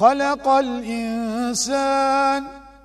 خلق الإنسان